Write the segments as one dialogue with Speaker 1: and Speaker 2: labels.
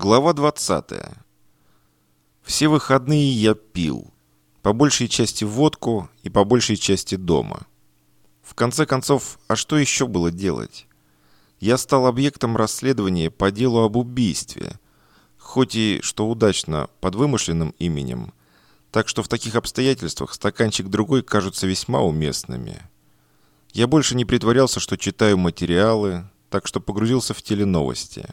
Speaker 1: Глава 20. Все выходные я пил. По большей части водку и по большей части дома. В конце концов, а что еще было делать? Я стал объектом расследования по делу об убийстве. Хоть и, что удачно, под вымышленным именем. Так что в таких обстоятельствах стаканчик другой кажутся весьма уместными. Я больше не притворялся, что читаю материалы, так что погрузился в теленовости.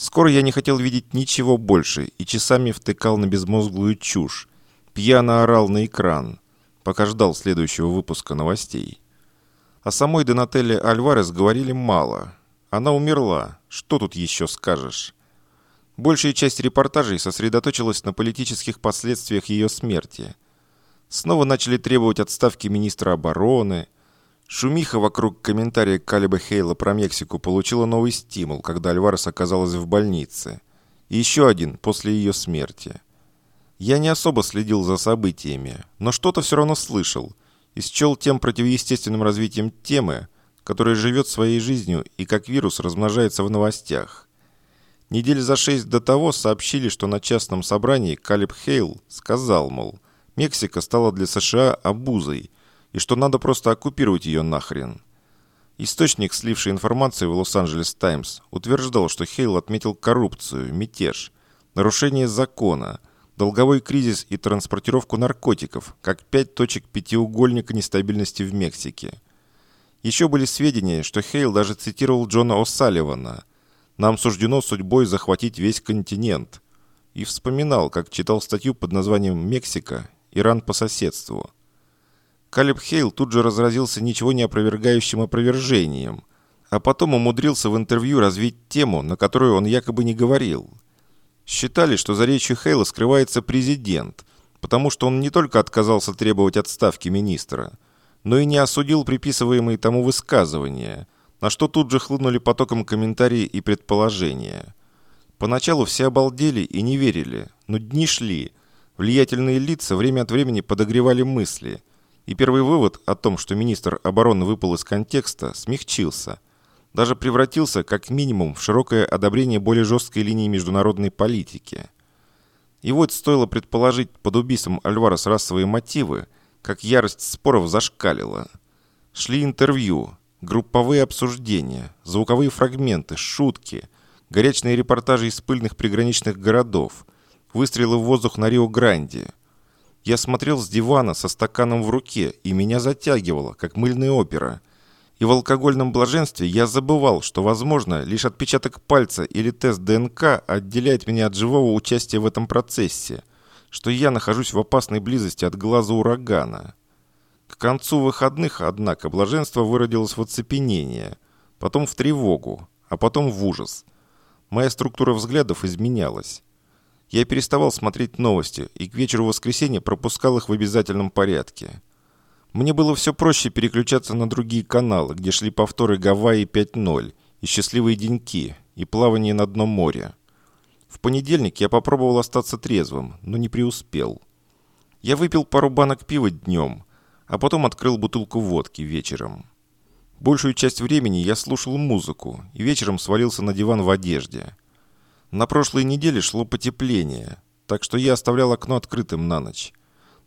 Speaker 1: Скоро я не хотел видеть ничего больше и часами втыкал на безмозглую чушь. Пьяно орал на экран, пока ждал следующего выпуска новостей. О самой Донателле Альварес говорили мало. Она умерла. Что тут еще скажешь? Большая часть репортажей сосредоточилась на политических последствиях ее смерти. Снова начали требовать отставки министра обороны – Шумиха вокруг комментария Калиба Хейла про Мексику получила новый стимул, когда Альварес оказалась в больнице. И еще один после ее смерти. Я не особо следил за событиями, но что-то все равно слышал и счел тем противоестественным развитием темы, которая живет своей жизнью и как вирус размножается в новостях. Недель за шесть до того сообщили, что на частном собрании Калиб Хейл сказал, мол, Мексика стала для США обузой – и что надо просто оккупировать ее нахрен. Источник, сливший информацию в Лос-Анджелес Таймс, утверждал, что Хейл отметил коррупцию, мятеж, нарушение закона, долговой кризис и транспортировку наркотиков, как пять точек пятиугольника нестабильности в Мексике. Еще были сведения, что Хейл даже цитировал Джона О'Салливана «Нам суждено судьбой захватить весь континент» и вспоминал, как читал статью под названием «Мексика. Иран по соседству». Калиб Хейл тут же разразился ничего не опровергающим опровержением, а потом умудрился в интервью развить тему, на которую он якобы не говорил. Считали, что за речью Хейла скрывается президент, потому что он не только отказался требовать отставки министра, но и не осудил приписываемые тому высказывания, на что тут же хлынули потоком комментарии и предположения. Поначалу все обалдели и не верили, но дни шли. Влиятельные лица время от времени подогревали мысли – и первый вывод о том, что министр обороны выпал из контекста, смягчился. Даже превратился, как минимум, в широкое одобрение более жесткой линии международной политики. И вот стоило предположить под убийством Альварес расовые мотивы, как ярость споров зашкалила. Шли интервью, групповые обсуждения, звуковые фрагменты, шутки, горячные репортажи из пыльных приграничных городов, выстрелы в воздух на Рио-Гранде – я смотрел с дивана со стаканом в руке, и меня затягивало, как мыльная опера. И в алкогольном блаженстве я забывал, что, возможно, лишь отпечаток пальца или тест ДНК отделяет меня от живого участия в этом процессе, что я нахожусь в опасной близости от глаза урагана. К концу выходных, однако, блаженство выродилось в оцепенение, потом в тревогу, а потом в ужас. Моя структура взглядов изменялась. Я переставал смотреть новости и к вечеру воскресенья пропускал их в обязательном порядке. Мне было все проще переключаться на другие каналы, где шли повторы Гавайи 5.0 и «Счастливые деньки» и «Плавание на дно моря». В понедельник я попробовал остаться трезвым, но не преуспел. Я выпил пару банок пива днем, а потом открыл бутылку водки вечером. Большую часть времени я слушал музыку и вечером свалился на диван в одежде – на прошлой неделе шло потепление, так что я оставлял окно открытым на ночь.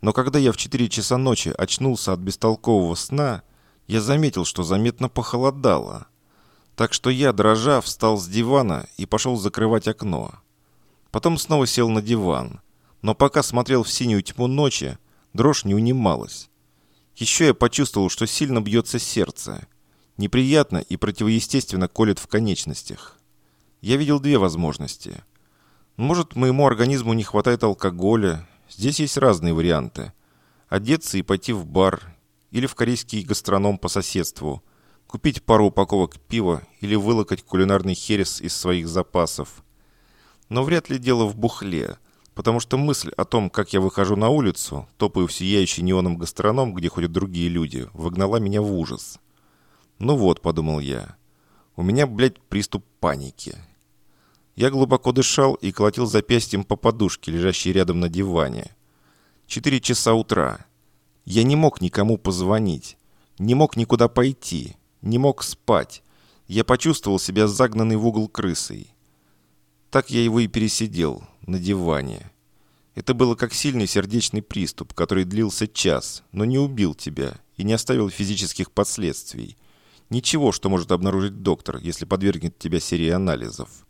Speaker 1: Но когда я в 4 часа ночи очнулся от бестолкового сна, я заметил, что заметно похолодало. Так что я, дрожа, встал с дивана и пошел закрывать окно. Потом снова сел на диван. Но пока смотрел в синюю тьму ночи, дрожь не унималась. Еще я почувствовал, что сильно бьется сердце. Неприятно и противоестественно колет в конечностях я видел две возможности. Может, моему организму не хватает алкоголя. Здесь есть разные варианты. Одеться и пойти в бар или в корейский гастроном по соседству, купить пару упаковок пива или вылокать кулинарный херес из своих запасов. Но вряд ли дело в бухле, потому что мысль о том, как я выхожу на улицу, топаю в сияющий неоном гастроном, где ходят другие люди, выгнала меня в ужас. «Ну вот», — подумал я, — «у меня, блядь, приступ паники». Я глубоко дышал и колотил запястьем по подушке, лежащей рядом на диване. Четыре часа утра. Я не мог никому позвонить. Не мог никуда пойти. Не мог спать. Я почувствовал себя загнанной в угол крысой. Так я его и пересидел, на диване. Это было как сильный сердечный приступ, который длился час, но не убил тебя и не оставил физических последствий. Ничего, что может обнаружить доктор, если подвергнет тебя серии анализов.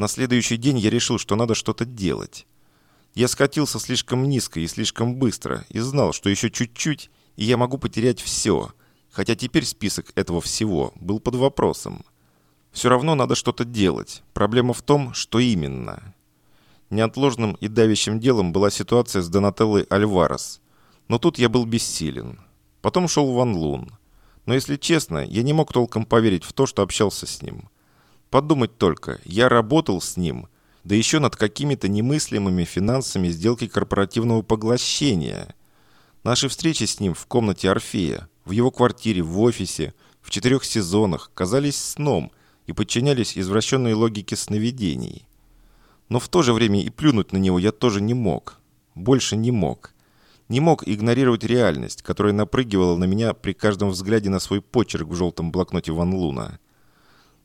Speaker 1: На следующий день я решил, что надо что-то делать. Я скатился слишком низко и слишком быстро и знал, что еще чуть-чуть, и я могу потерять все, хотя теперь список этого всего был под вопросом. Все равно надо что-то делать. Проблема в том, что именно. Неотложным и давящим делом была ситуация с Донателлой Альварес. Но тут я был бессилен. Потом шел Ван Лун. Но если честно, я не мог толком поверить в то, что общался с ним. Подумать только, я работал с ним, да еще над какими-то немыслимыми финансами сделки корпоративного поглощения. Наши встречи с ним в комнате Орфея, в его квартире, в офисе, в четырех сезонах казались сном и подчинялись извращенной логике сновидений. Но в то же время и плюнуть на него я тоже не мог. Больше не мог. Не мог игнорировать реальность, которая напрыгивала на меня при каждом взгляде на свой почерк в желтом блокноте Ван Луна.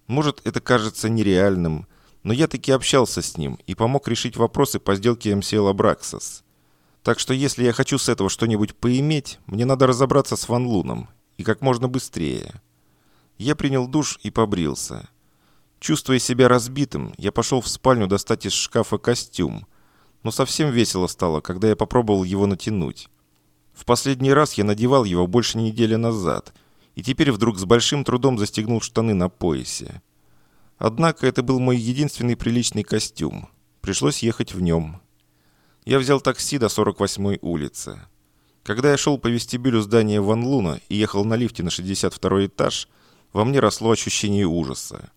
Speaker 1: Может, это кажется нереальным, но я таки общался с ним и помог решить вопросы по сделке MCL Abraxas. Так что если я хочу с этого что-нибудь поиметь, мне надо разобраться с Ван Луном, и как можно быстрее. Я принял душ и побрился. Чувствуя себя разбитым, я пошел в спальню достать из шкафа костюм. Но совсем весело стало, когда я попробовал его натянуть. В последний раз я надевал его больше недели назад, и теперь вдруг с большим трудом застегнул штаны на поясе. Однако это был мой единственный приличный костюм. Пришлось ехать в нем. Я взял такси до 48-й улицы. Когда я шел по вестибюлю здания Ван Луна и ехал на лифте на 62 этаж, во мне росло ощущение ужаса.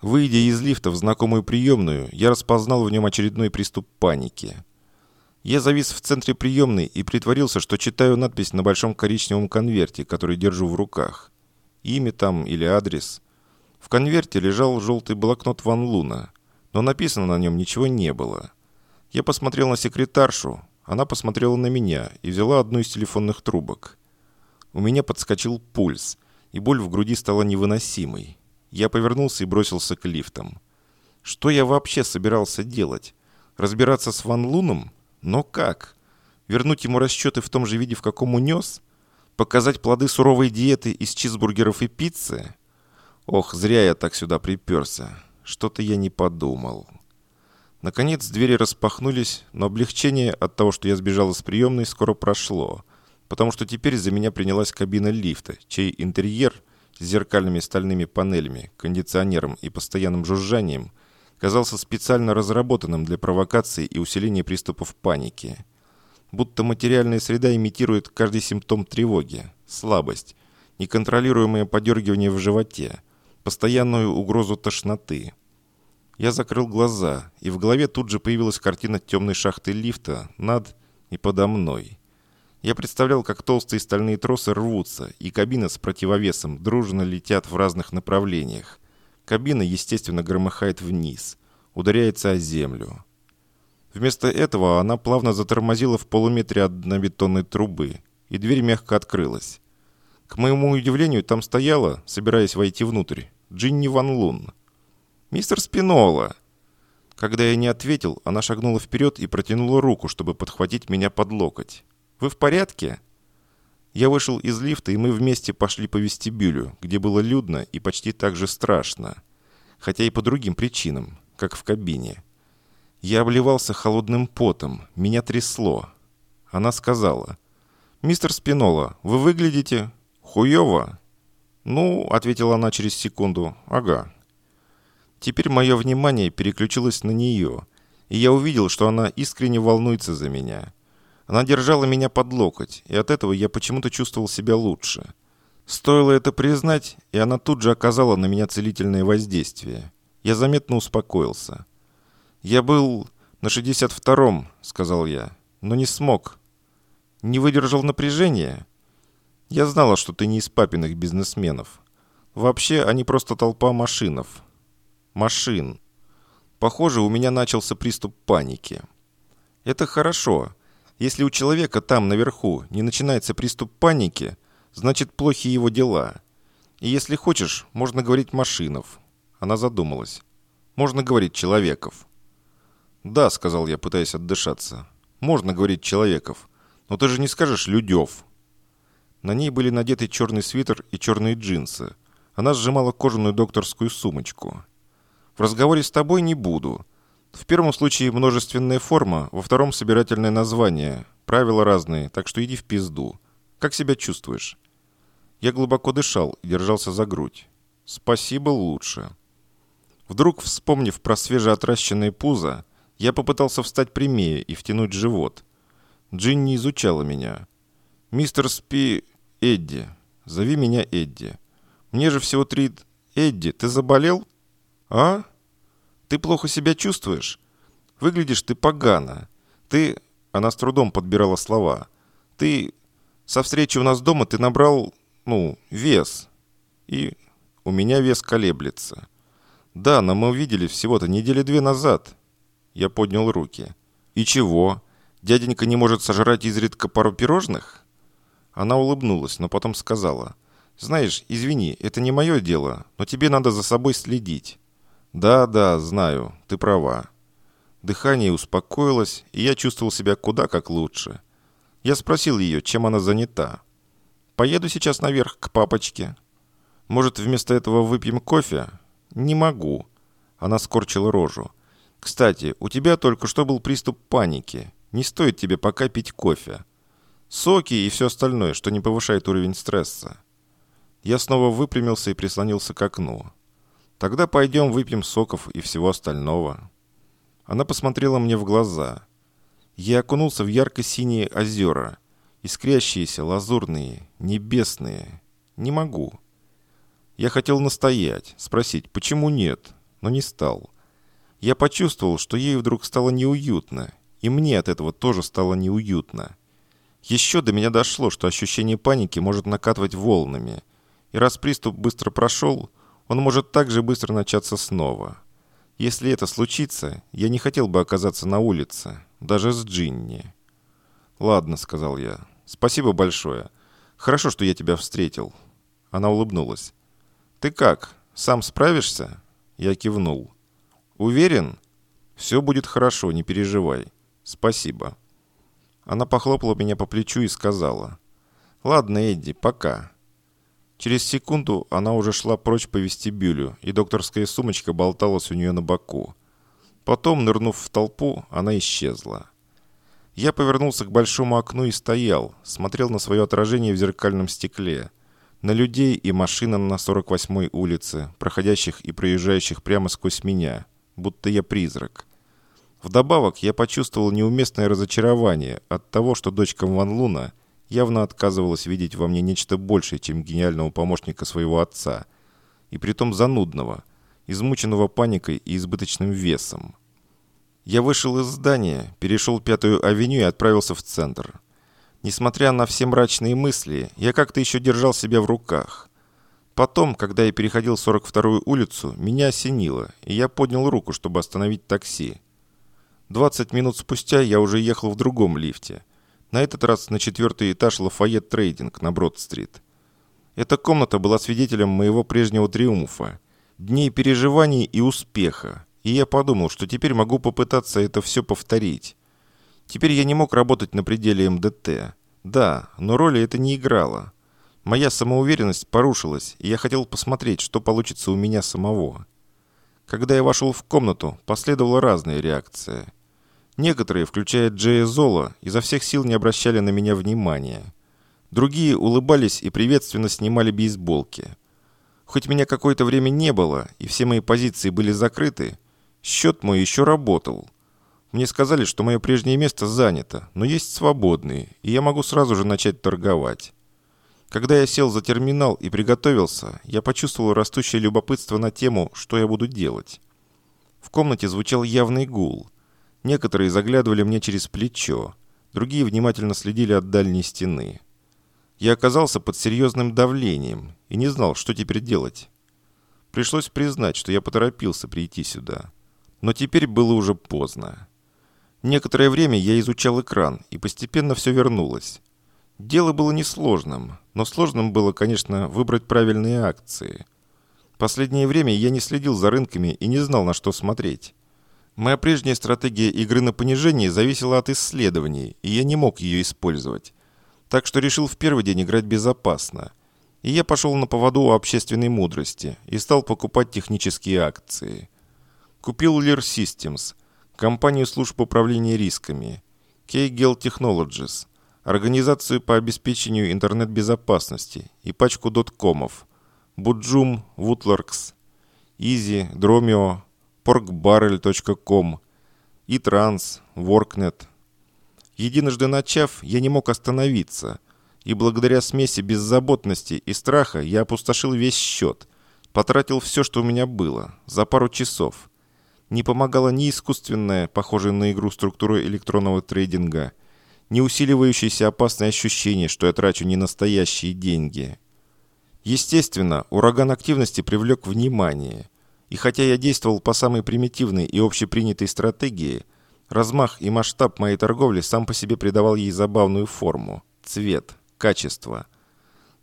Speaker 1: Выйдя из лифта в знакомую приемную, я распознал в нем очередной приступ паники. Я завис в центре приемной и притворился, что читаю надпись на большом коричневом конверте, который держу в руках. Имя там или адрес. В конверте лежал желтый блокнот Ван Луна, но написано на нем ничего не было. Я посмотрел на секретаршу, она посмотрела на меня и взяла одну из телефонных трубок. У меня подскочил пульс, и боль в груди стала невыносимой. Я повернулся и бросился к лифтам. Что я вообще собирался делать? Разбираться с Ван Луном? Но как? Вернуть ему расчеты в том же виде, в каком унес? Показать плоды суровой диеты из чизбургеров и пиццы? Ох, зря я так сюда приперся. Что-то я не подумал. Наконец двери распахнулись, но облегчение от того, что я сбежал из приемной, скоро прошло, потому что теперь за меня принялась кабина лифта, чей интерьер – с зеркальными стальными панелями, кондиционером и постоянным жужжанием, казался специально разработанным для провокации и усиления приступов паники. Будто материальная среда имитирует каждый симптом тревоги, слабость, неконтролируемое подергивание в животе, постоянную угрозу тошноты. Я закрыл глаза, и в голове тут же появилась картина темной шахты лифта над и подо мной. Я представлял, как толстые стальные тросы рвутся, и кабина с противовесом дружно летят в разных направлениях. Кабина, естественно, громыхает вниз, ударяется о землю. Вместо этого она плавно затормозила в полуметре от бетонной трубы, и дверь мягко открылась. К моему удивлению, там стояла, собираясь войти внутрь, Джинни Ван Лун. «Мистер Спинола!» Когда я не ответил, она шагнула вперед и протянула руку, чтобы подхватить меня под локоть. Вы в порядке?» Я вышел из лифта, и мы вместе пошли по вестибюлю, где было людно и почти так же страшно. Хотя и по другим причинам, как в кабине. Я обливался холодным потом, меня трясло. Она сказала, «Мистер Спинола, вы выглядите хуёво». «Ну», — ответила она через секунду, «ага». Теперь мое внимание переключилось на нее, и я увидел, что она искренне волнуется за меня. Она держала меня под локоть, и от этого я почему-то чувствовал себя лучше. Стоило это признать, и она тут же оказала на меня целительное воздействие. Я заметно успокоился. «Я был на 62-м», — сказал я, — «но не смог. Не выдержал напряжения. Я знала, что ты не из папиных бизнесменов. Вообще, они просто толпа машинов. Машин. Похоже, у меня начался приступ паники. Это хорошо. Если у человека там, наверху, не начинается приступ паники, значит, плохи его дела. И если хочешь, можно говорить машинов. Она задумалась. Можно говорить «человеков». «Да», — сказал я, пытаясь отдышаться. «Можно говорить «человеков». Но ты же не скажешь «людев». На ней были надеты черный свитер и черные джинсы. Она сжимала кожаную докторскую сумочку. «В разговоре с тобой не буду. В первом случае множественная форма, во втором собирательное название. Правила разные, так что иди в пизду. Как себя чувствуешь?» Я глубоко дышал и держался за грудь. «Спасибо, лучше». Вдруг, вспомнив про свежеотращенные пузо, я попытался встать прямее и втянуть живот. Джинни изучала меня. «Мистер Спи... Эдди. Зови меня Эдди. Мне же всего три... Эдди, ты заболел? А? Ты плохо себя чувствуешь? Выглядишь ты погано. Ты...» Она с трудом подбирала слова. «Ты... Со встречи у нас дома ты набрал, ну, вес. И у меня вес колеблется. Да, но мы увидели всего-то недели две назад. Я поднял руки. И чего? Дяденька не может сожрать изредка пару пирожных? Она улыбнулась, но потом сказала. Знаешь, извини, это не мое дело, но тебе надо за собой следить. Да, да, знаю, ты права. Дыхание успокоилось, и я чувствовал себя куда как лучше. Я спросил ее, чем она занята. Поеду сейчас наверх к папочке. Может, вместо этого выпьем кофе? Не могу. Она скорчила рожу. Кстати, у тебя только что был приступ паники. Не стоит тебе пока пить кофе. Соки и все остальное, что не повышает уровень стресса. Я снова выпрямился и прислонился к окну. Тогда пойдем выпьем соков и всего остального. Она посмотрела мне в глаза. Я окунулся в ярко-синие озера – искрящиеся, лазурные, небесные. Не могу. Я хотел настоять, спросить, почему нет, но не стал. Я почувствовал, что ей вдруг стало неуютно, и мне от этого тоже стало неуютно. Еще до меня дошло, что ощущение паники может накатывать волнами, и раз приступ быстро прошел, он может так же быстро начаться снова. Если это случится, я не хотел бы оказаться на улице, даже с Джинни. «Ладно», — сказал я, Спасибо большое. Хорошо, что я тебя встретил». Она улыбнулась. «Ты как? Сам справишься?» Я кивнул. «Уверен?» «Все будет хорошо, не переживай. Спасибо». Она похлопала меня по плечу и сказала. «Ладно, Эдди, пока». Через секунду она уже шла прочь по вестибюлю, и докторская сумочка болталась у нее на боку. Потом, нырнув в толпу, она исчезла. Я повернулся к большому окну и стоял, смотрел на свое отражение в зеркальном стекле, на людей и машинам на 48-й улице, проходящих и проезжающих прямо сквозь меня, будто я призрак. Вдобавок я почувствовал неуместное разочарование от того, что дочка Ван Луна явно отказывалась видеть во мне нечто большее, чем гениального помощника своего отца, и притом занудного, измученного паникой и избыточным весом. Я вышел из здания, перешел Пятую авеню и отправился в центр. Несмотря на все мрачные мысли, я как-то еще держал себя в руках. Потом, когда я переходил 42-ю улицу, меня осенило, и я поднял руку, чтобы остановить такси. 20 минут спустя я уже ехал в другом лифте. На этот раз на четвертый этаж Лафайет Трейдинг на Брод-стрит. Эта комната была свидетелем моего прежнего триумфа, дней переживаний и успеха, и я подумал, что теперь могу попытаться это все повторить. Теперь я не мог работать на пределе МДТ. Да, но роли это не играло. Моя самоуверенность порушилась, и я хотел посмотреть, что получится у меня самого. Когда я вошел в комнату, последовала разная реакция. Некоторые, включая Джея Зола, изо всех сил не обращали на меня внимания. Другие улыбались и приветственно снимали бейсболки. Хоть меня какое-то время не было, и все мои позиции были закрыты, Счет мой еще работал. Мне сказали, что мое прежнее место занято, но есть свободные, и я могу сразу же начать торговать. Когда я сел за терминал и приготовился, я почувствовал растущее любопытство на тему, что я буду делать. В комнате звучал явный гул. Некоторые заглядывали мне через плечо, другие внимательно следили от дальней стены. Я оказался под серьезным давлением и не знал, что теперь делать. Пришлось признать, что я поторопился прийти сюда. Но теперь было уже поздно. Некоторое время я изучал экран, и постепенно все вернулось. Дело было несложным, но сложным было, конечно, выбрать правильные акции. Последнее время я не следил за рынками и не знал, на что смотреть. Моя прежняя стратегия игры на понижение зависела от исследований, и я не мог ее использовать. Так что решил в первый день играть безопасно. И я пошел на поводу у общественной мудрости и стал покупать технические акции. Купил Lear Systems, компанию служб управления рисками, K-Gel Technologies, организацию по обеспечению интернет-безопасности и пачку доткомов, Буджум, Woodlarks, Easy, Dromio, porkbarrel.com, eTrans, Worknet. Единожды начав, я не мог остановиться, и благодаря смеси беззаботности и страха я опустошил весь счет, потратил все, что у меня было, за пару часов. Не помогала ни искусственная, похожая на игру структура электронного трейдинга, ни усиливающееся опасное ощущение, что я трачу не настоящие деньги. Естественно, ураган активности привлек внимание – и хотя я действовал по самой примитивной и общепринятой стратегии, размах и масштаб моей торговли сам по себе придавал ей забавную форму, цвет, качество.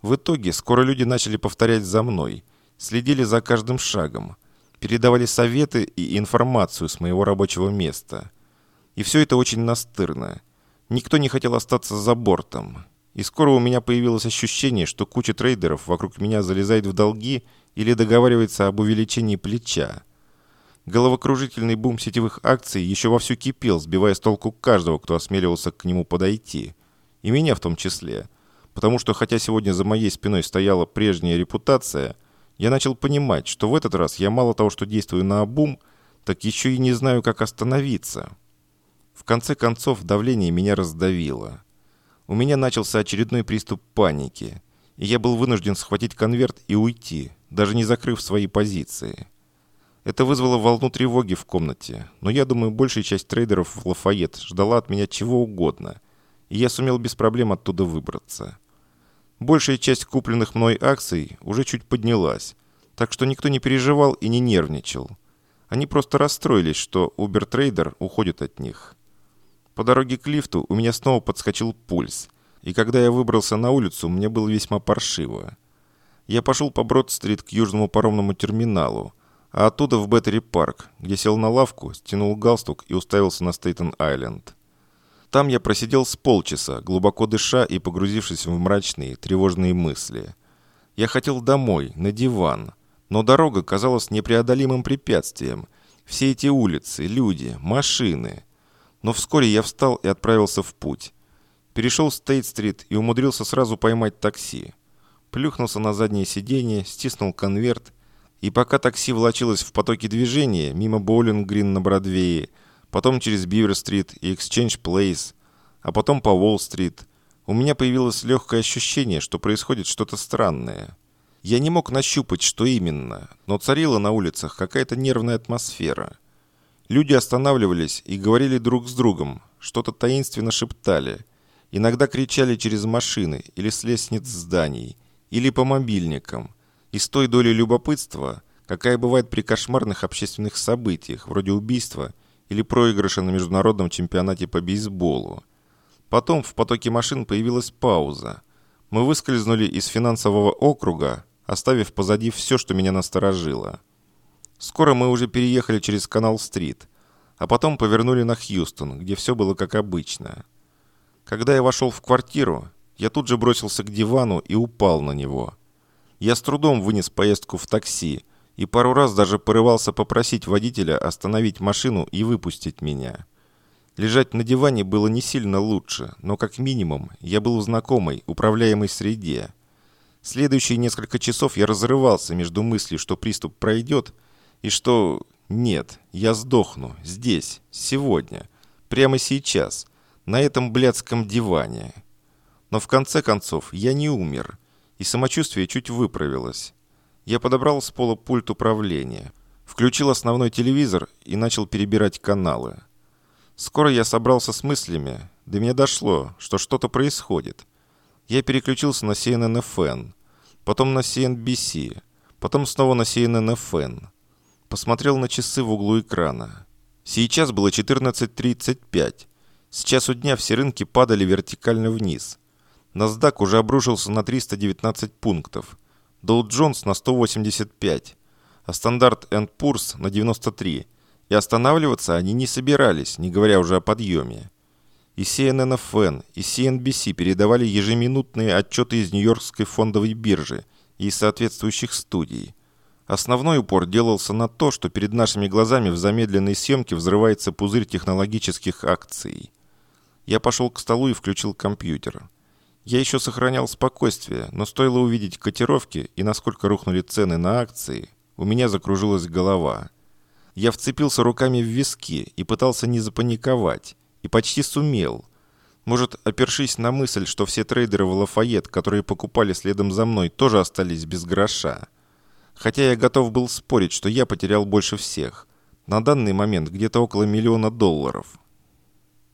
Speaker 1: В итоге скоро люди начали повторять за мной, следили за каждым шагом, передавали советы и информацию с моего рабочего места. И все это очень настырно. Никто не хотел остаться за бортом. И скоро у меня появилось ощущение, что куча трейдеров вокруг меня залезает в долги или договаривается об увеличении плеча. Головокружительный бум сетевых акций еще вовсю кипел, сбивая с толку каждого, кто осмеливался к нему подойти. И меня в том числе. Потому что, хотя сегодня за моей спиной стояла прежняя репутация, я начал понимать, что в этот раз я мало того, что действую на обум, так еще и не знаю, как остановиться. В конце концов, давление меня раздавило. У меня начался очередной приступ паники, и я был вынужден схватить конверт и уйти, даже не закрыв свои позиции. Это вызвало волну тревоги в комнате, но я думаю, большая часть трейдеров в Лафайет ждала от меня чего угодно, и я сумел без проблем оттуда выбраться. Большая часть купленных мной акций уже чуть поднялась, так что никто не переживал и не нервничал. Они просто расстроились, что Uber Trader уходит от них. По дороге к лифту у меня снова подскочил пульс, и когда я выбрался на улицу, мне было весьма паршиво. Я пошел по Брод-стрит к южному паромному терминалу, а оттуда в Беттери-парк, где сел на лавку, стянул галстук и уставился на Стейтен-Айленд. Там я просидел с полчаса, глубоко дыша и погрузившись в мрачные, тревожные мысли. Я хотел домой, на диван, но дорога казалась непреодолимым препятствием. Все эти улицы, люди, машины. Но вскоре я встал и отправился в путь. Перешел Стейт-стрит и умудрился сразу поймать такси плюхнулся на заднее сиденье, стиснул конверт, и пока такси волочилось в потоке движения мимо Боулинг-Грин на Бродвее, потом через Бивер-стрит и Эксченж-Плейс, а потом по Уолл-стрит, у меня появилось легкое ощущение, что происходит что-то странное. Я не мог нащупать, что именно, но царила на улицах какая-то нервная атмосфера. Люди останавливались и говорили друг с другом, что-то таинственно шептали, иногда кричали через машины или с лестниц зданий – или по мобильникам, и с той долей любопытства, какая бывает при кошмарных общественных событиях, вроде убийства или проигрыша на международном чемпионате по бейсболу. Потом в потоке машин появилась пауза. Мы выскользнули из финансового округа, оставив позади все, что меня насторожило. Скоро мы уже переехали через Канал-стрит, а потом повернули на Хьюстон, где все было как обычно. Когда я вошел в квартиру, я тут же бросился к дивану и упал на него. Я с трудом вынес поездку в такси и пару раз даже порывался попросить водителя остановить машину и выпустить меня. Лежать на диване было не сильно лучше, но как минимум я был в знакомой, управляемой среде. Следующие несколько часов я разрывался между мыслью, что приступ пройдет, и что нет, я сдохну здесь, сегодня, прямо сейчас, на этом блядском диване. Но в конце концов я не умер, и самочувствие чуть выправилось. Я подобрал с пола пульт управления, включил основной телевизор и начал перебирать каналы. Скоро я собрался с мыслями, до меня дошло, что что-то происходит. Я переключился на CNN-FN, потом на CNBC, потом снова на CNN-FN. Посмотрел на часы в углу экрана. Сейчас было 14.35. С часу дня все рынки падали вертикально вниз – NASDAQ уже обрушился на 319 пунктов, Dow Jones на 185, а Стандарт Пурс на 93, и останавливаться они не собирались, не говоря уже о подъеме. И CNN-FN, и CNBC передавали ежеминутные отчеты из Нью-Йоркской фондовой биржи и соответствующих студий. Основной упор делался на то, что перед нашими глазами в замедленной съемке взрывается пузырь технологических акций. Я пошел к столу и включил компьютер. Я еще сохранял спокойствие, но стоило увидеть котировки и насколько рухнули цены на акции, у меня закружилась голова. Я вцепился руками в виски и пытался не запаниковать, и почти сумел. Может, опершись на мысль, что все трейдеры в Лафайет, которые покупали следом за мной, тоже остались без гроша. Хотя я готов был спорить, что я потерял больше всех. На данный момент где-то около миллиона долларов.